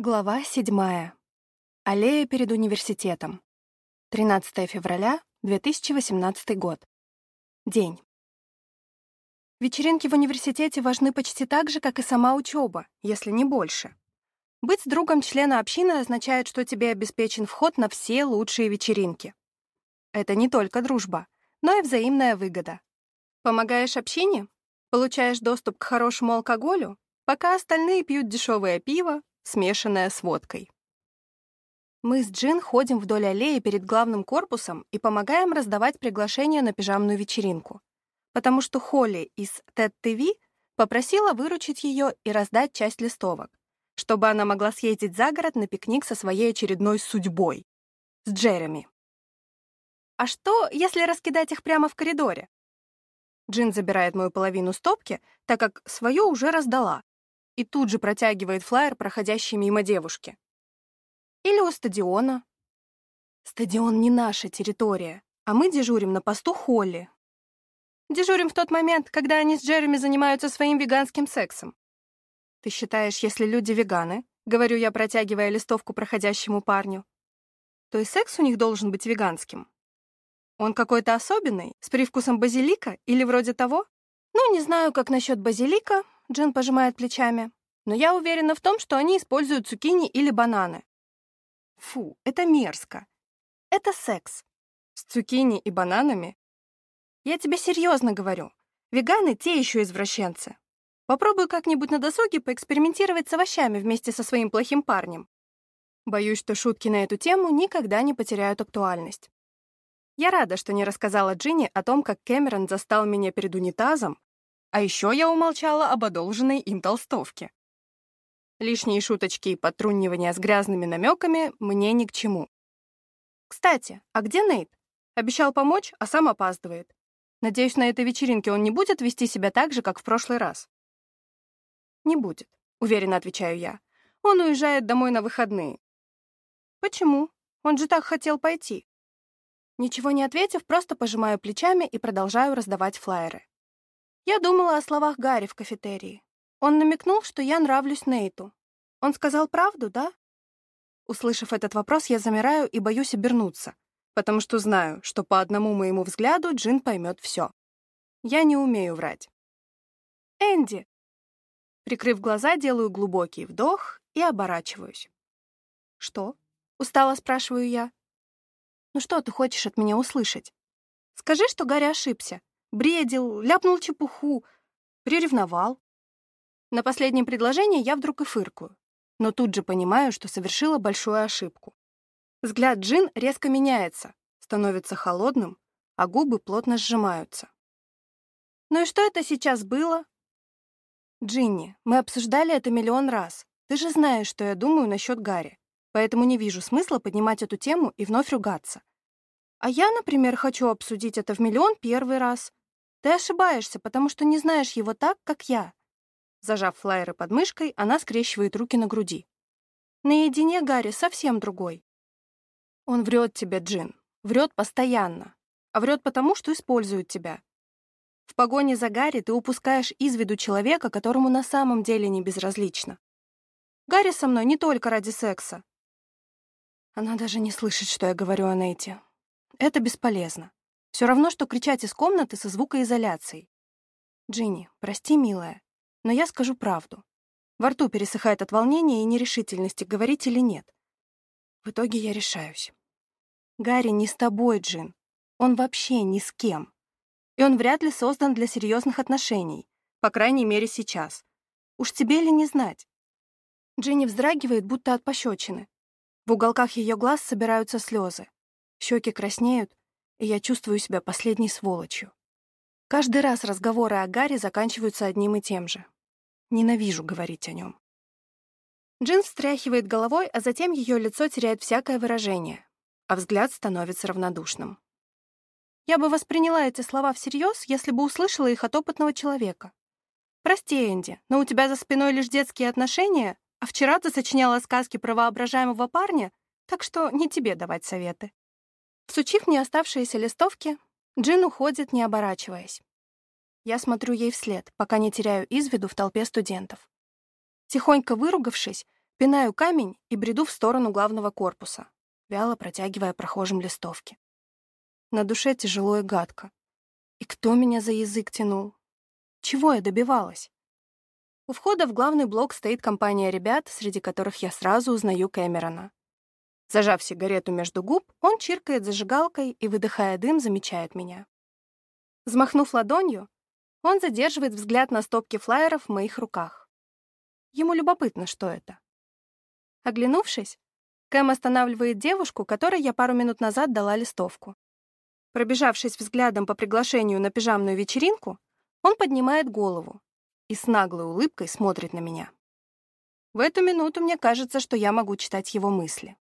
Глава 7. Аллея перед университетом. 13 февраля 2018 год. День. Вечеринки в университете важны почти так же, как и сама учеба, если не больше. Быть другом члена общины означает, что тебе обеспечен вход на все лучшие вечеринки. Это не только дружба, но и взаимная выгода. Помогаешь общине? Получаешь доступ к хорошему алкоголю, пока остальные пьют дешевое пиво, смешанная с водкой. Мы с Джин ходим вдоль аллеи перед главным корпусом и помогаем раздавать приглашения на пижамную вечеринку, потому что Холли из TED TV попросила выручить ее и раздать часть листовок, чтобы она могла съездить за город на пикник со своей очередной судьбой — с Джереми. А что, если раскидать их прямо в коридоре? Джин забирает мою половину стопки, так как свою уже раздала, и тут же протягивает флаер проходящей мимо девушки. Или у стадиона. Стадион не наша территория, а мы дежурим на посту Холли. Дежурим в тот момент, когда они с Джереми занимаются своим веганским сексом. Ты считаешь, если люди веганы, говорю я, протягивая листовку проходящему парню, то и секс у них должен быть веганским? Он какой-то особенный, с привкусом базилика или вроде того? Ну, не знаю, как насчет базилика, Джин пожимает плечами. Но я уверена в том, что они используют цукини или бананы. Фу, это мерзко. Это секс. С цукини и бананами? Я тебе серьезно говорю. Веганы — те еще извращенцы. Попробуй как-нибудь на досуге поэкспериментировать с овощами вместе со своим плохим парнем. Боюсь, что шутки на эту тему никогда не потеряют актуальность. Я рада, что не рассказала Джинни о том, как Кэмерон застал меня перед унитазом, а еще я умолчала об одолженной им толстовке. Лишние шуточки и потрунивания с грязными намеками мне ни к чему. Кстати, а где Нейт? Обещал помочь, а сам опаздывает. Надеюсь, на этой вечеринке он не будет вести себя так же, как в прошлый раз. Не будет, уверенно отвечаю я. Он уезжает домой на выходные. Почему? Он же так хотел пойти. Ничего не ответив, просто пожимаю плечами и продолжаю раздавать флаеры. Я думала о словах Гарри в кафетерии. Он намекнул, что я нравлюсь Нейту. Он сказал правду, да? Услышав этот вопрос, я замираю и боюсь обернуться, потому что знаю, что по одному моему взгляду Джин поймет все. Я не умею врать. «Энди!» Прикрыв глаза, делаю глубокий вдох и оборачиваюсь. «Что?» — устало спрашиваю я. «Ну что ты хочешь от меня услышать? Скажи, что Гарри ошибся, Бредил, ляпнул чепуху, приревновал. На последнее предложение я вдруг и фыркую, но тут же понимаю, что совершила большую ошибку. Взгляд Джин резко меняется, становится холодным, а губы плотно сжимаются. «Ну и что это сейчас было?» «Джинни, мы обсуждали это миллион раз. Ты же знаешь, что я думаю насчет Гарри, поэтому не вижу смысла поднимать эту тему и вновь ругаться. А я, например, хочу обсудить это в миллион первый раз, ты ошибаешься, потому что не знаешь его так, как я. Зажав флаеры под мышкой, она скрещивает руки на груди. Наедине Гарри совсем другой. Он врет тебе, Джин. Врет постоянно. А врет потому, что использует тебя. В погоне за Гарри ты упускаешь из виду человека, которому на самом деле не безразлично. Гарри со мной не только ради секса. Она даже не слышит, что я говорю о Нейте. Это бесполезно. Все равно, что кричать из комнаты со звукоизоляцией. Джинни, прости, милая, но я скажу правду. Во рту пересыхает от волнения и нерешительности, говорить или нет. В итоге я решаюсь. Гарри не с тобой, Джин. Он вообще ни с кем. И он вряд ли создан для серьезных отношений, по крайней мере, сейчас. Уж тебе ли не знать? Джинни вздрагивает, будто от пощечины. В уголках ее глаз собираются слезы. Щеки краснеют, и я чувствую себя последней сволочью. Каждый раз разговоры о Гарри заканчиваются одним и тем же. Ненавижу говорить о нем. Джин встряхивает головой, а затем ее лицо теряет всякое выражение, а взгляд становится равнодушным. Я бы восприняла эти слова всерьез, если бы услышала их от опытного человека. «Прости, Энди, но у тебя за спиной лишь детские отношения, а вчера ты сочиняла сказки про воображаемого парня, так что не тебе давать советы». Всучив мне оставшиеся листовки, Джин уходит, не оборачиваясь. Я смотрю ей вслед, пока не теряю из виду в толпе студентов. Тихонько выругавшись, Пинаю камень и бреду в сторону главного корпуса, вяло протягивая прохожим листовки. На душе тяжело и гадко. И кто меня за язык тянул? Чего я добивалась? У входа в главный блок стоит компания ребят, среди которых я сразу узнаю Кэмерона. Зажав сигарету между губ, он чиркает зажигалкой и, выдыхая дым, замечает меня. Взмахнув ладонью, он задерживает взгляд на стопки флаеров в моих руках. Ему любопытно, что это. Оглянувшись, Кэм останавливает девушку, которой я пару минут назад дала листовку. Пробежавшись взглядом по приглашению на пижамную вечеринку, он поднимает голову и с наглой улыбкой смотрит на меня. В эту минуту мне кажется, что я могу читать его мысли.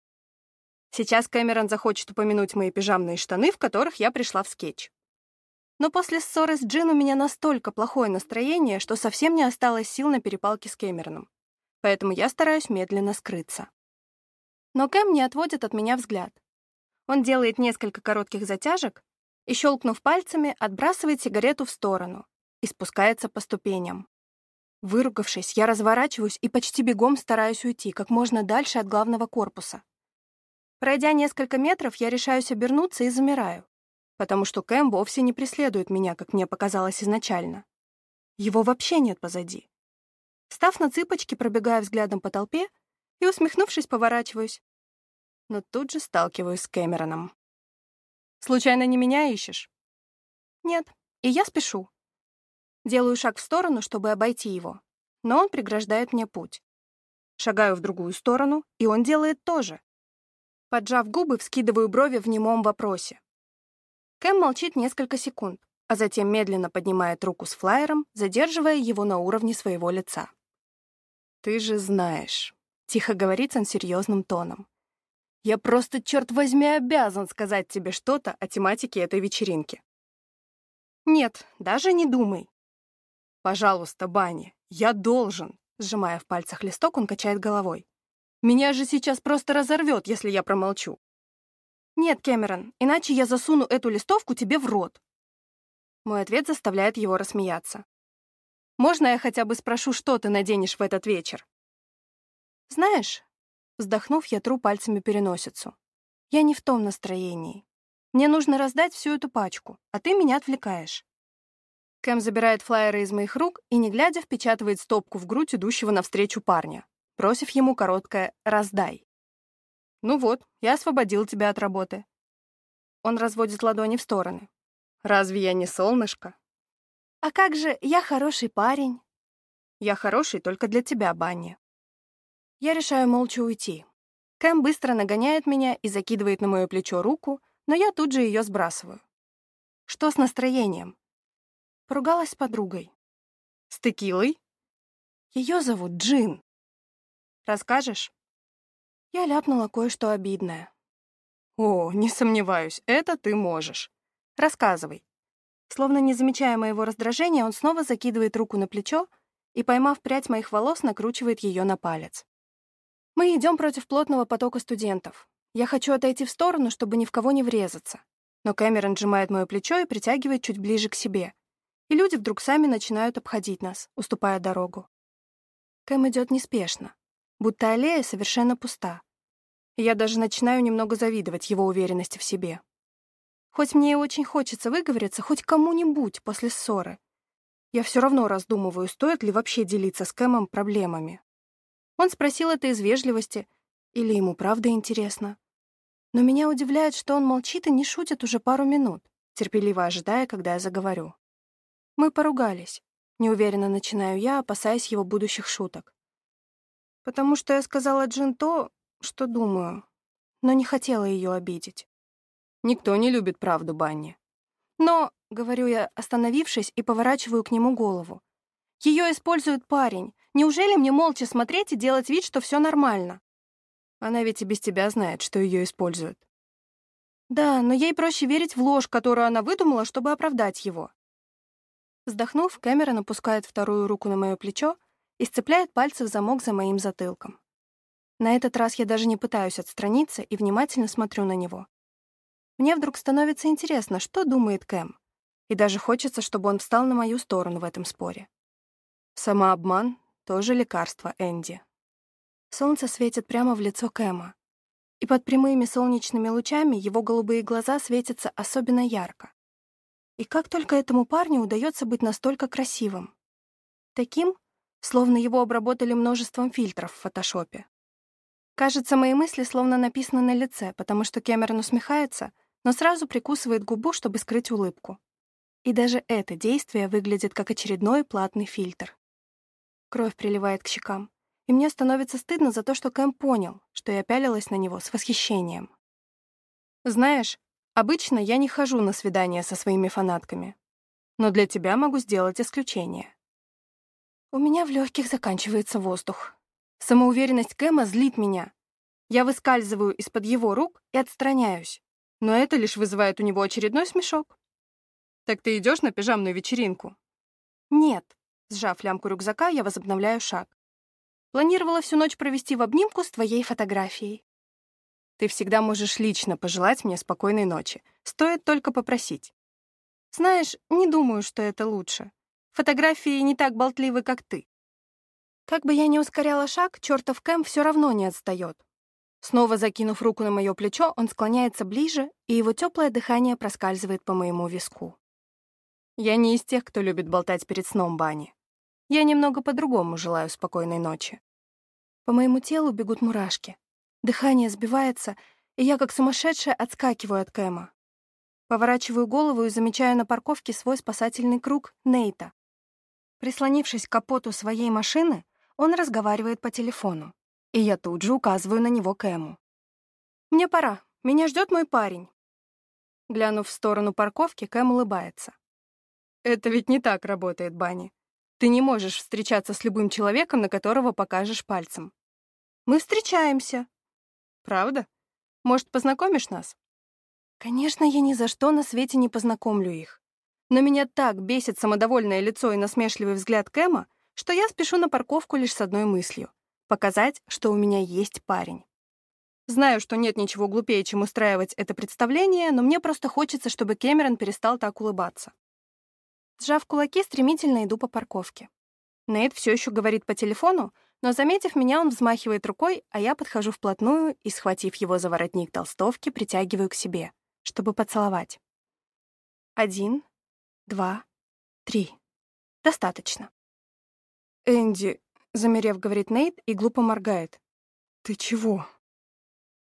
Сейчас Кэмерон захочет упомянуть мои пижамные штаны, в которых я пришла в скетч. Но после ссоры с Джин у меня настолько плохое настроение, что совсем не осталось сил на перепалки с Кэмероном. Поэтому я стараюсь медленно скрыться. Но Кэм не отводит от меня взгляд. Он делает несколько коротких затяжек и, щелкнув пальцами, отбрасывает сигарету в сторону и спускается по ступеням. Выругавшись, я разворачиваюсь и почти бегом стараюсь уйти как можно дальше от главного корпуса. Пройдя несколько метров, я решаюсь обернуться и замираю, потому что Кэм вовсе не преследует меня, как мне показалось изначально. Его вообще нет позади. Став на цыпочки, пробегая взглядом по толпе и, усмехнувшись, поворачиваюсь, но тут же сталкиваюсь с Кэмероном. «Случайно не меня ищешь?» «Нет, и я спешу. Делаю шаг в сторону, чтобы обойти его, но он преграждает мне путь. Шагаю в другую сторону, и он делает то же. Поджав губы, вскидываю брови в немом вопросе. Кэм молчит несколько секунд, а затем медленно поднимает руку с флаером, задерживая его на уровне своего лица. «Ты же знаешь», — тихо говорит он серьезным тоном. Я просто, черт возьми, обязан сказать тебе что-то о тематике этой вечеринки. Нет, даже не думай. Пожалуйста, Банни, я должен. Сжимая в пальцах листок, он качает головой. Меня же сейчас просто разорвет, если я промолчу. Нет, Кэмерон, иначе я засуну эту листовку тебе в рот. Мой ответ заставляет его рассмеяться. Можно я хотя бы спрошу, что ты наденешь в этот вечер? Знаешь, Вздохнув, я тру пальцами переносицу. Я не в том настроении. Мне нужно раздать всю эту пачку, а ты меня отвлекаешь. Кэм забирает флаеры из моих рук и, не глядя, впечатывает стопку в грудь идущего навстречу парня, бросив ему короткое «раздай». «Ну вот, я освободил тебя от работы». Он разводит ладони в стороны. «Разве я не солнышко?» «А как же я хороший парень?» «Я хороший только для тебя, Банни». Я решаю молча уйти. Кэм быстро нагоняет меня и закидывает на мое плечо руку, но я тут же ее сбрасываю. Что с настроением? Поругалась с подругой. С текилой? Ее зовут Джин. Расскажешь? Я ляпнула кое-что обидное. О, не сомневаюсь, это ты можешь. Рассказывай. Словно не замечая моего раздражения, он снова закидывает руку на плечо и, поймав прядь моих волос, накручивает ее на палец. Мы идем против плотного потока студентов. Я хочу отойти в сторону, чтобы ни в кого не врезаться. Но Кэмерон сжимает мое плечо и притягивает чуть ближе к себе. И люди вдруг сами начинают обходить нас, уступая дорогу. Кэм идет неспешно, будто аллея совершенно пуста. Я даже начинаю немного завидовать его уверенности в себе. Хоть мне и очень хочется выговориться хоть кому-нибудь после ссоры, я все равно раздумываю, стоит ли вообще делиться с Кэмом проблемами. Он спросил это из вежливости, или ему правда интересно. Но меня удивляет, что он молчит и не шутит уже пару минут, терпеливо ожидая, когда я заговорю. Мы поругались. Неуверенно начинаю я, опасаясь его будущих шуток. Потому что я сказала Джин то, что думаю, но не хотела ее обидеть. Никто не любит правду Банни. Но, — говорю я, остановившись, и поворачиваю к нему голову, ее использует парень, Неужели мне молча смотреть и делать вид, что все нормально? Она ведь и без тебя знает, что ее используют. Да, но ей проще верить в ложь, которую она выдумала, чтобы оправдать его. Вздохнув, Кэмерон опускает вторую руку на мое плечо и сцепляет пальцы в замок за моим затылком. На этот раз я даже не пытаюсь отстраниться и внимательно смотрю на него. Мне вдруг становится интересно, что думает Кэм, и даже хочется, чтобы он встал на мою сторону в этом споре. Самообман тоже лекарство Энди. Солнце светит прямо в лицо Кэма. И под прямыми солнечными лучами его голубые глаза светятся особенно ярко. И как только этому парню удается быть настолько красивым? Таким, словно его обработали множеством фильтров в фотошопе. Кажется, мои мысли словно написаны на лице, потому что Кэмерон усмехается, но сразу прикусывает губу, чтобы скрыть улыбку. И даже это действие выглядит как очередной платный фильтр. Кровь приливает к щекам, и мне становится стыдно за то, что Кэм понял, что я пялилась на него с восхищением. Знаешь, обычно я не хожу на свидания со своими фанатками, но для тебя могу сделать исключение. У меня в легких заканчивается воздух. Самоуверенность Кэма злит меня. Я выскальзываю из-под его рук и отстраняюсь. Но это лишь вызывает у него очередной смешок. «Так ты идешь на пижамную вечеринку?» «Нет». Сжав лямку рюкзака, я возобновляю шаг. Планировала всю ночь провести в обнимку с твоей фотографией. Ты всегда можешь лично пожелать мне спокойной ночи. Стоит только попросить. Знаешь, не думаю, что это лучше. Фотографии не так болтливы, как ты. Как бы я ни ускоряла шаг, чертов Кэм все равно не отстает. Снова закинув руку на мое плечо, он склоняется ближе, и его теплое дыхание проскальзывает по моему виску. Я не из тех, кто любит болтать перед сном Бани. Я немного по-другому желаю спокойной ночи. По моему телу бегут мурашки. Дыхание сбивается, и я, как сумасшедшая, отскакиваю от Кэма. Поворачиваю голову и замечаю на парковке свой спасательный круг Нейта. Прислонившись к капоту своей машины, он разговаривает по телефону, и я тут же указываю на него Кэму. «Мне пора, меня ждет мой парень». Глянув в сторону парковки, Кэм улыбается. «Это ведь не так работает, Банни. Ты не можешь встречаться с любым человеком, на которого покажешь пальцем. Мы встречаемся. Правда? Может, познакомишь нас? Конечно, я ни за что на свете не познакомлю их. Но меня так бесит самодовольное лицо и насмешливый взгляд Кэма, что я спешу на парковку лишь с одной мыслью — показать, что у меня есть парень. Знаю, что нет ничего глупее, чем устраивать это представление, но мне просто хочется, чтобы Кэмерон перестал так улыбаться. Сжав кулаки, стремительно иду по парковке. Нейт все еще говорит по телефону, но, заметив меня, он взмахивает рукой, а я подхожу вплотную и, схватив его за воротник толстовки, притягиваю к себе, чтобы поцеловать. Один, два, три. Достаточно. «Энди», — замерев, говорит Нейт и глупо моргает. «Ты чего?»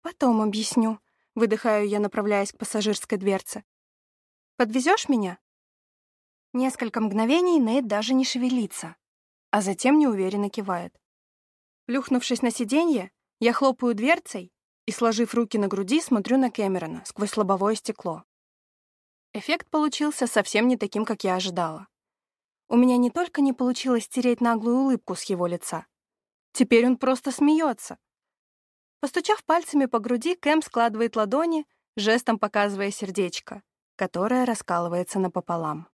«Потом объясню», — выдыхаю я, направляясь к пассажирской дверце. «Подвезешь меня?» Несколько мгновений Нейт даже не шевелится, а затем неуверенно кивает. Плюхнувшись на сиденье, я хлопаю дверцей и, сложив руки на груди, смотрю на Кэмерона сквозь лобовое стекло. Эффект получился совсем не таким, как я ожидала. У меня не только не получилось стереть наглую улыбку с его лица. Теперь он просто смеется. Постучав пальцами по груди, Кэм складывает ладони, жестом показывая сердечко, которое раскалывается напополам.